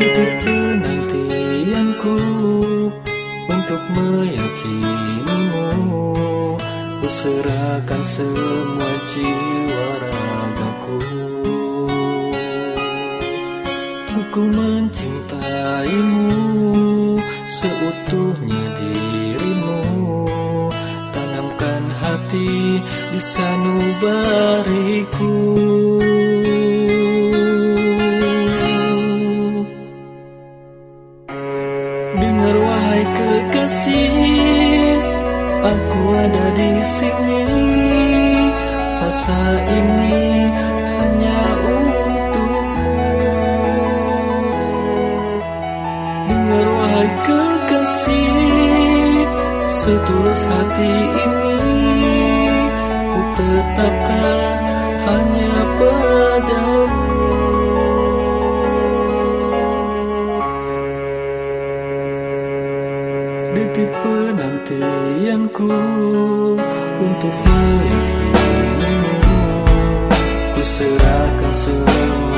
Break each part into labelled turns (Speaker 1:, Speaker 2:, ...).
Speaker 1: Detik penantianku untuk meyakinimu Ku serahkan semua jiwa ragaku Aku mencintaimu seutuhnya dirimu Tanamkan hati di sanubariku Dengar wahai kekasih, aku ada di sini. Rasa ini hanya untukmu. Setulus hati ini ku tetapkan hanya padamu. detik penantianku untuk meyakinimu Ku serahkan semua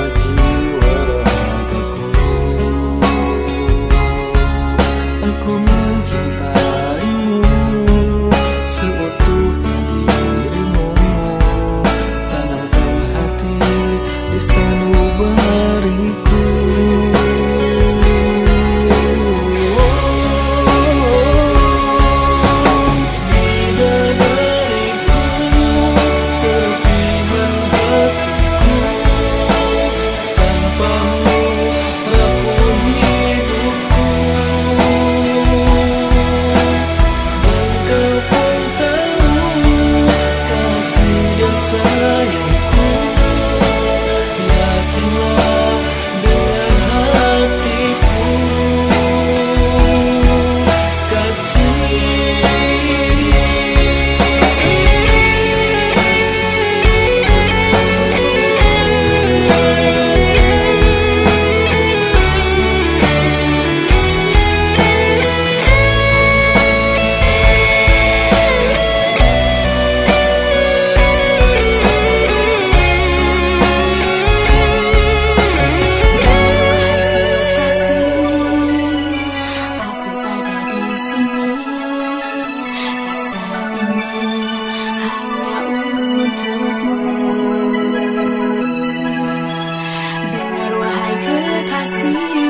Speaker 2: kekasih,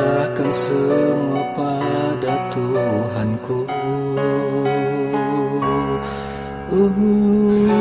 Speaker 1: serahkan semua pada Tuhanku uh.